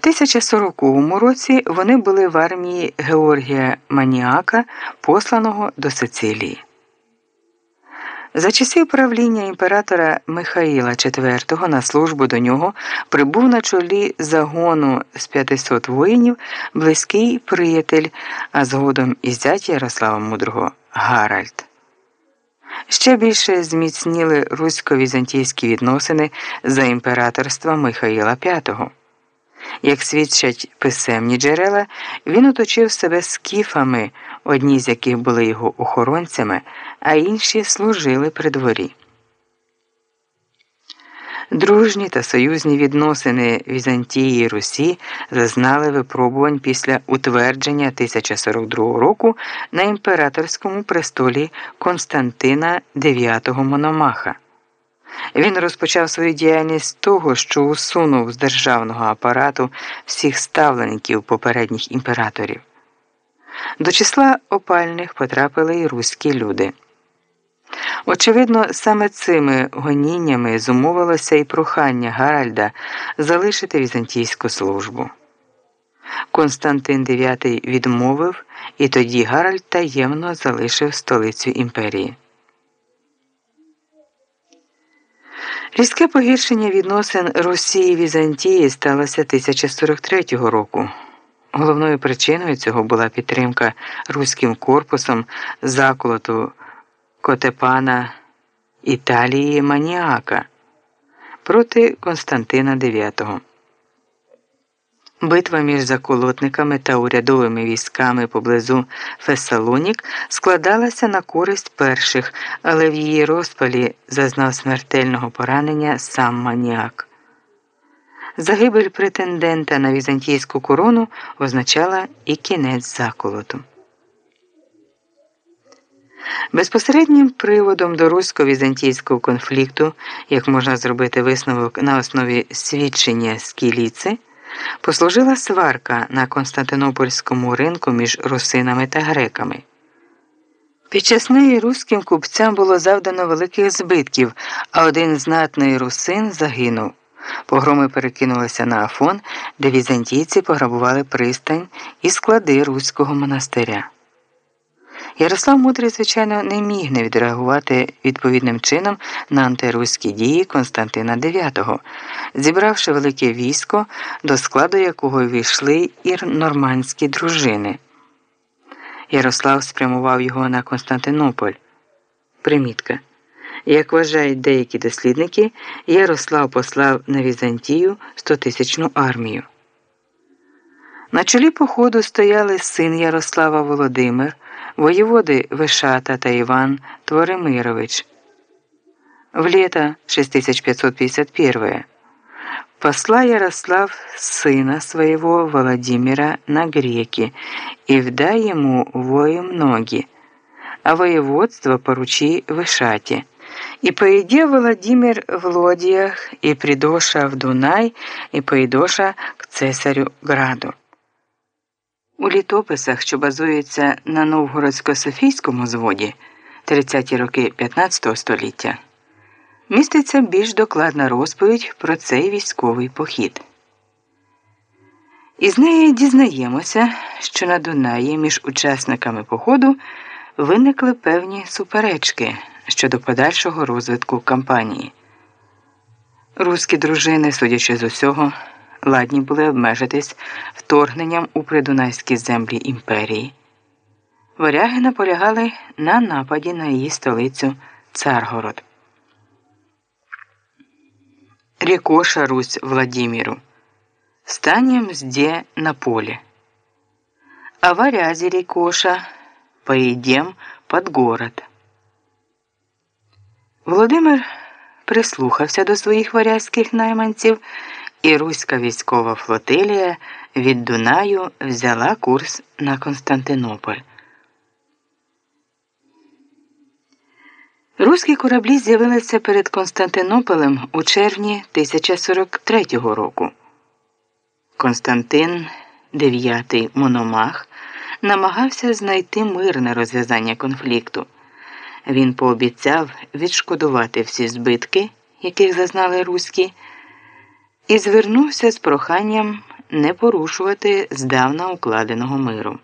В 1040 році вони були в армії Георгія Маніака, посланого до Сицилії. За часів правління імператора Михаїла IV на службу до нього прибув на чолі загону з 500 воїнів близький приятель, а згодом і зять Ярослава Мудрого Гаральд. Ще більше зміцніли русько-візантійські відносини за імператорства Михаїла V. Як свідчать писемні джерела, він оточив себе скіфами, одні з яких були його охоронцями, а інші служили при дворі. Дружні та союзні відносини Візантії і Русі зазнали випробувань після утвердження 1042 року на імператорському престолі Константина IX Мономаха. Він розпочав свою діяльність з того, що усунув з державного апарату всіх ставленників попередніх імператорів. До числа опальних потрапили і руські люди. Очевидно, саме цими гоніннями зумовилося і прохання Гаральда залишити візантійську службу. Константин IX відмовив, і тоді Гаральд таємно залишив столицю імперії. Різке погіршення відносин Росії Візантії сталося 1043 року. Головною причиною цього була підтримка руським корпусом заколоту Котепана Італії Маніака проти Константина IX. Битва між заколотниками та урядовими військами поблизу Фесалонік складалася на користь перших, але в її розпалі зазнав смертельного поранення сам маніак. Загибель претендента на візантійську корону означала і кінець заколоту. Безпосереднім приводом до русько-візантійського конфлікту, як можна зробити висновок на основі свідчення скіліци, послужила сварка на Константинопольському ринку між русинами та греками. Під час неї руським купцям було завдано великих збитків, а один знатний русин загинув. Погроми перекинулися на Афон, де візантійці пограбували пристань і склади руського монастиря. Ярослав Мудрий, звичайно, не міг не відреагувати відповідним чином на антируські дії Константина IX, зібравши велике військо, до складу якого війшли і нормандські дружини. Ярослав спрямував його на Константинополь. Примітка. Як вважають деякі дослідники, Ярослав послав на Візантію 100-тисячну армію. На чолі походу стояли син Ярослава Володимир воєводи Вишата та Іван Творимирович. В лето 6551 посла Ярослав сына своего Владимира на греки, и вдай ему воем ноги, а воеводство поручи Вишате. И поеде Владимир в лодиях, и придоша в Дунай, и поедоша к цесарю Граду. У літописах, що базуються на Новгородсько-Софійському зводі 30-ті роки 15 століття, міститься більш докладна розповідь про цей військовий похід. Із неї дізнаємося, що на Дунаї між учасниками походу виникли певні суперечки щодо подальшого розвитку кампанії. Руські дружини, судячи з усього, ладні були обмежитись вторгненням у придунайські землі імперії. Варяги наполягали на нападі на її столицю Царгород. Рекоша Русь Владимиру. Станем зде на поле. А варязи Рекоша поїдем под город. Володимир прислухався до своїх варязьких найманців і руська військова флотилія від Дунаю взяла курс на Константинополь. Руські кораблі з'явилися перед Константинополем у червні 1043 року. Константин IX Мономах намагався знайти мирне розв'язання конфлікту. Він пообіцяв відшкодувати всі збитки, яких зазнали руські і звернувся з проханням не порушувати здавна укладеного миру.